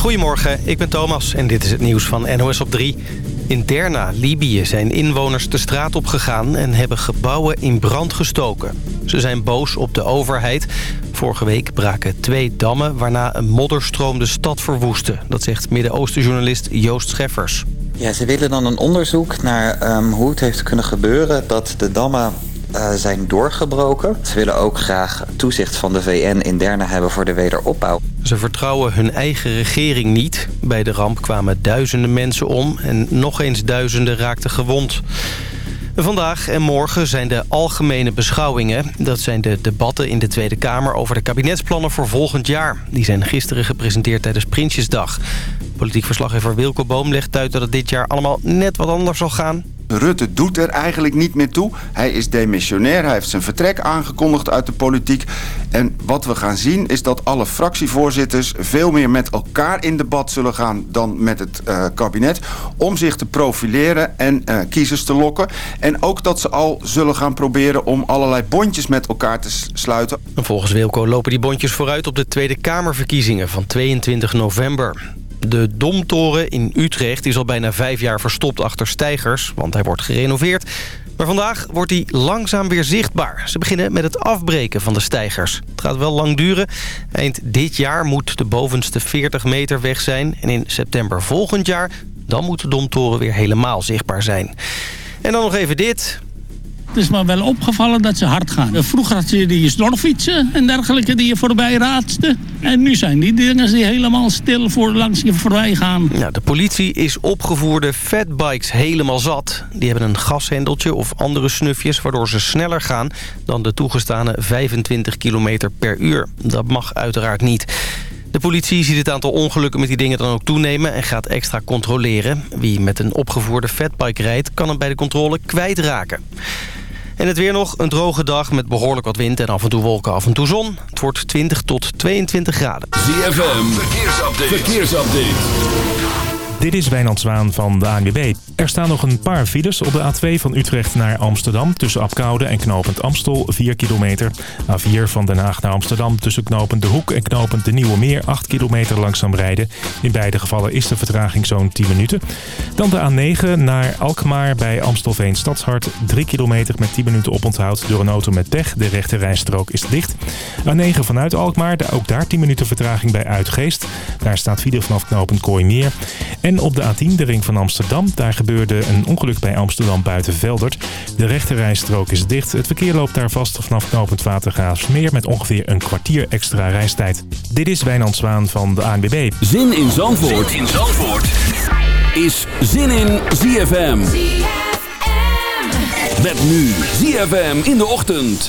Goedemorgen, ik ben Thomas en dit is het nieuws van NOS op 3. In Derna, Libië, zijn inwoners de straat opgegaan en hebben gebouwen in brand gestoken. Ze zijn boos op de overheid. Vorige week braken twee dammen waarna een modderstroom de stad verwoestte. Dat zegt Midden-Oosten-journalist Joost Scheffers. Ja, ze willen dan een onderzoek naar ehm, hoe het heeft kunnen gebeuren dat de dammen uh, zijn doorgebroken. Ze willen ook graag toezicht van de VN in Derna hebben voor de wederopbouw. Ze vertrouwen hun eigen regering niet. Bij de ramp kwamen duizenden mensen om en nog eens duizenden raakten gewond. Vandaag en morgen zijn de algemene beschouwingen. Dat zijn de debatten in de Tweede Kamer over de kabinetsplannen voor volgend jaar. Die zijn gisteren gepresenteerd tijdens Prinsjesdag. Politiek verslaggever Wilco Boom legt uit dat het dit jaar allemaal net wat anders zal gaan. Rutte doet er eigenlijk niet meer toe. Hij is demissionair, hij heeft zijn vertrek aangekondigd uit de politiek. En wat we gaan zien is dat alle fractievoorzitters... veel meer met elkaar in debat zullen gaan dan met het uh, kabinet... om zich te profileren en uh, kiezers te lokken. En ook dat ze al zullen gaan proberen om allerlei bondjes met elkaar te sluiten. Volgens Wilco lopen die bondjes vooruit op de Tweede Kamerverkiezingen van 22 november. De Domtoren in Utrecht is al bijna vijf jaar verstopt achter stijgers... want hij wordt gerenoveerd. Maar vandaag wordt hij langzaam weer zichtbaar. Ze beginnen met het afbreken van de stijgers. Het gaat wel lang duren. Eind dit jaar moet de bovenste 40 meter weg zijn. En in september volgend jaar dan moet de Domtoren weer helemaal zichtbaar zijn. En dan nog even dit. Het is me wel opgevallen dat ze hard gaan. Vroeger had je die snorfietsen en dergelijke die je voorbij raadste. En nu zijn die dingen die helemaal stil voor langs je voorbij gaan. De politie is opgevoerde fatbikes helemaal zat. Die hebben een gashendeltje of andere snufjes... waardoor ze sneller gaan dan de toegestane 25 km per uur. Dat mag uiteraard niet. De politie ziet het aantal ongelukken met die dingen dan ook toenemen... en gaat extra controleren. Wie met een opgevoerde fatbike rijdt... kan hem bij de controle kwijtraken. En het weer nog, een droge dag met behoorlijk wat wind en af en toe wolken, af en toe zon. Het wordt 20 tot 22 graden. ZFM, verkeersupdate. verkeersupdate. Dit is Wijnand Zwaan van de ANWB. Er staan nog een paar files op de A2 van Utrecht naar Amsterdam... tussen Apkoude en Knopend Amstel, 4 kilometer. A4 van Den Haag naar Amsterdam tussen Knopend De Hoek en Knopend De Nieuwe Meer... 8 kilometer langzaam rijden. In beide gevallen is de vertraging zo'n 10 minuten. Dan de A9 naar Alkmaar bij Amstelveen Stadshart. 3 kilometer met 10 minuten oponthoud door een auto met pech. De rechte rijstrook is dicht. A9 vanuit Alkmaar, ook daar 10 minuten vertraging bij Uitgeest. Daar staat file vanaf Knopend Kooimeer. En op de A10, de ring van Amsterdam, daar gebeurde een ongeluk bij Amsterdam buiten Veldert. De rechterrijstrook is dicht. Het verkeer loopt daar vast vanaf knooppunt Watergraafsmeer met ongeveer een kwartier extra reistijd. Dit is Wijnand Zwaan van de ANWB. Zin in Zandvoort, zin in Zandvoort. is Zin in ZFM. ZFM. Met nu ZFM in de ochtend.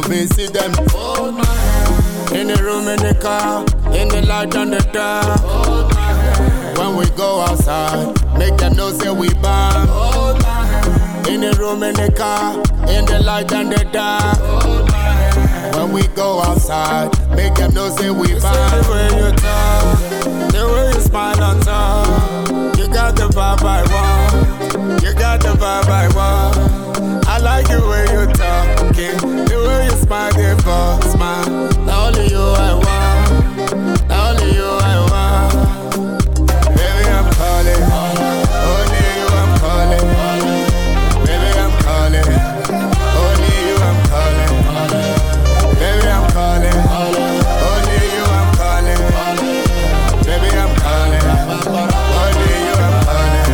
them. Don't visit them. Hold my hand. In the room, in the car, in the light on the dark. Hold my hand. When we go outside, make them know say we bomb. Hold my hand. In the room, in the car, in the light and the dark. Hold my hand. When we go outside, make them know say we bomb. The way you talk, the way you smile on top, you got the vibe I want. You got the vibe I want. I like the way you talking, smile. Now only you I want. Only you I want. Baby, I'm calling. Only you I'm calling. Baby, I'm calling. Only you I'm calling. Baby, I'm calling. Only you I'm calling. Baby, I'm calling. Only you I'm calling.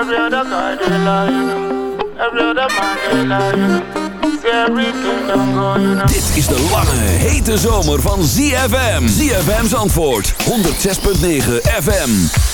Every other guy they lie, Dit is de lange, hete zomer van ZFM. ZFM's antwoord, 106.9 FM.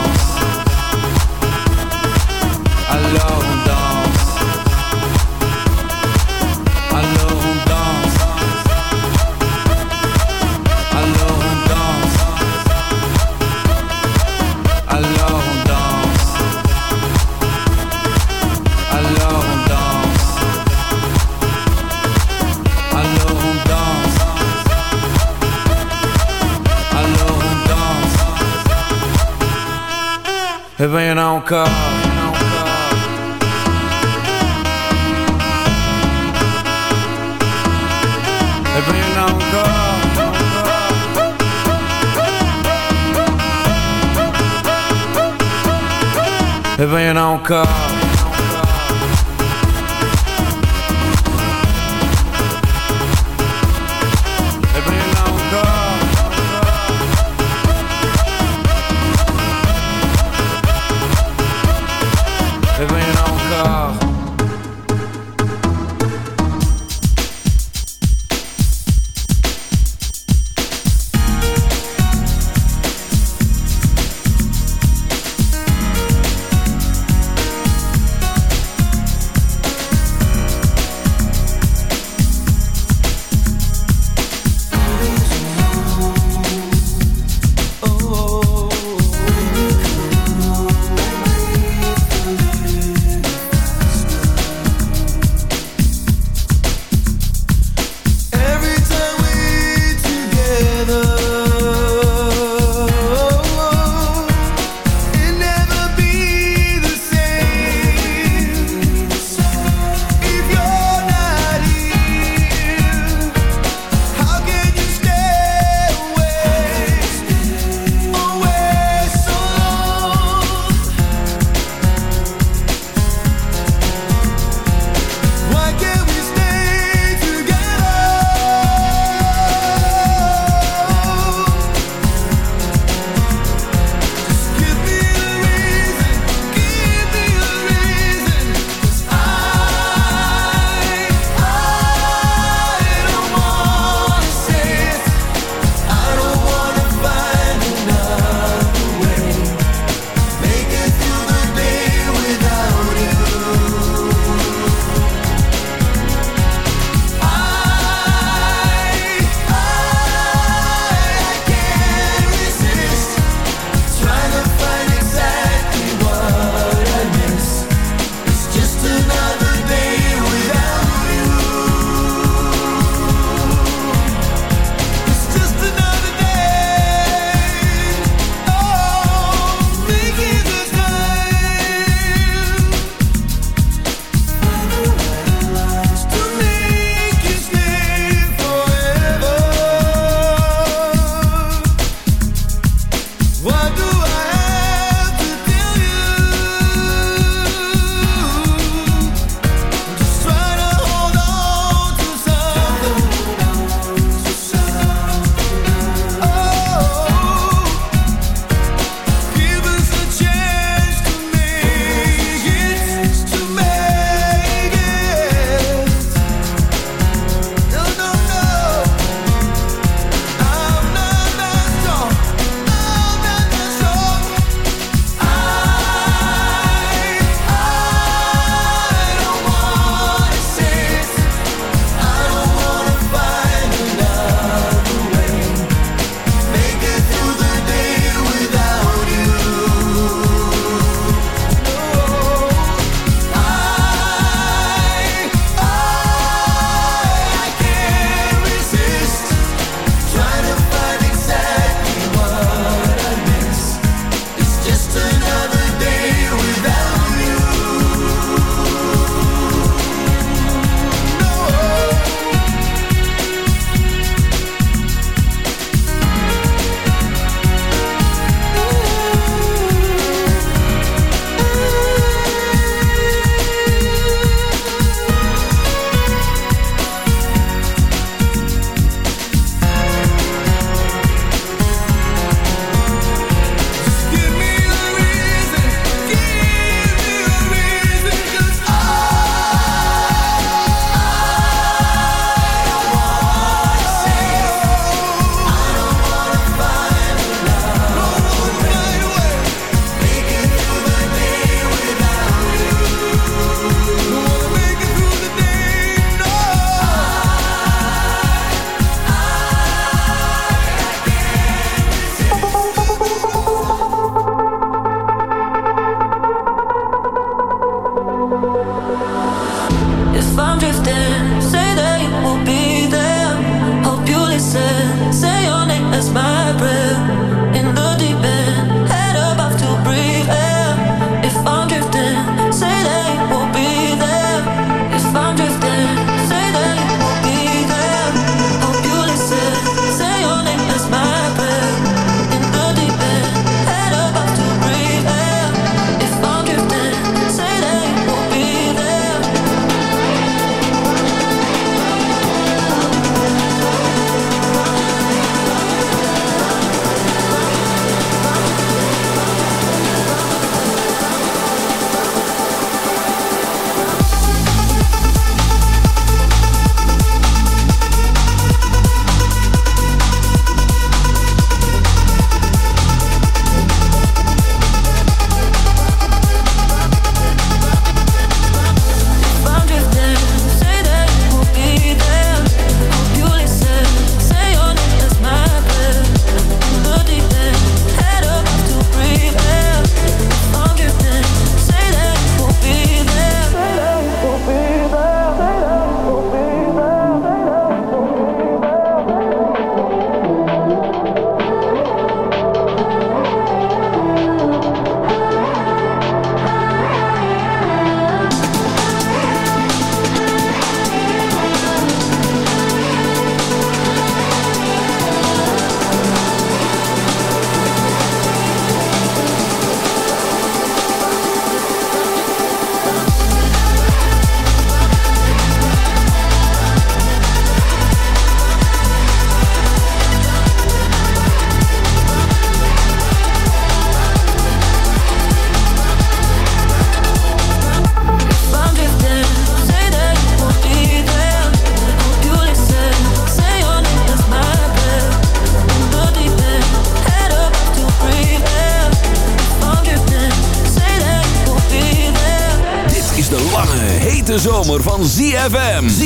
phone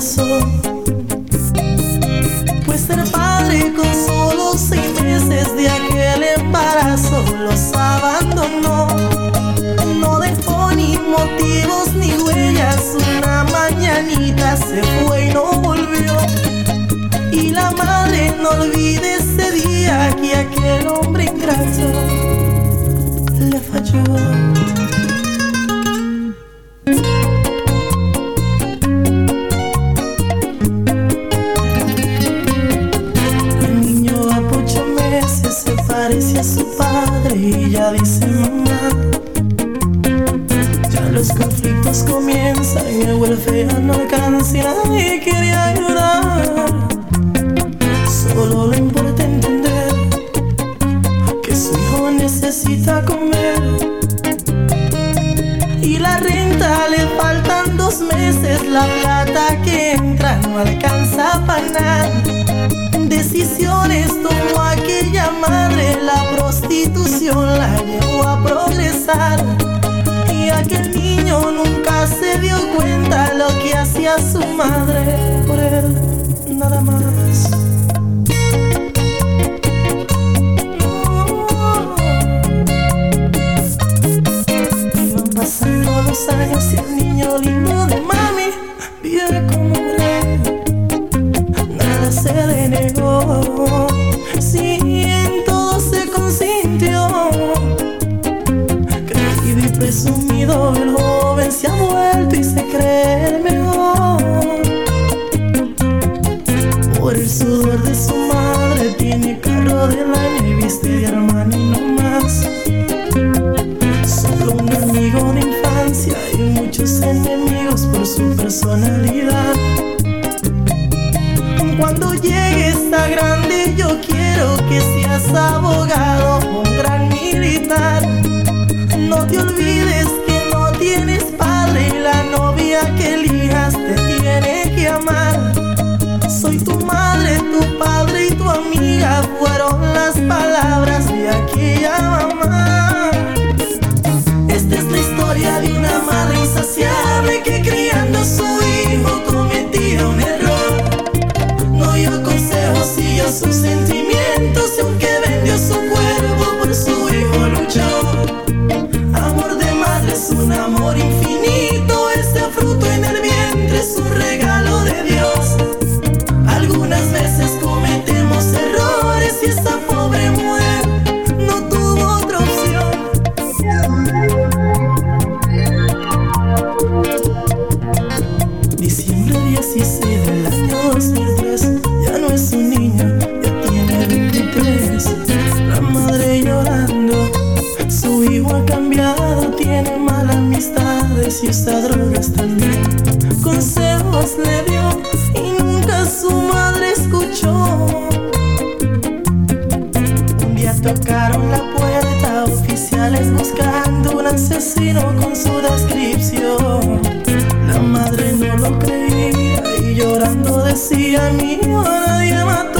corazón. Pues ser padre con solo seis meses de aquel embarazo los abandonó. No dejó ni motivos ni huellas. Una mañanita se fue y no volvió. Y la madre no olvide ese día que aquel hombre ingrato le falló. de mami, vive como rey. Nada se le negó, si en todo se consintió. Creído y presumido, el joven se ha vuelto y se cree el mejor. Por el sudor de su madre, tiene carro del año y viste de Armani. Cuando llegues a grande yo quiero que seas abogado o un gran militar. No te olvides que no tienes padre y la novia que elijas te tiene que amar. Soy tu madre, tu padre y tu amiga fueron las palabras de aquella mamá. Jesus tocaron la puerta, oficiales buscando un asesino con su descripción. La madre no lo creía y llorando decía, mi hijo nadie mató.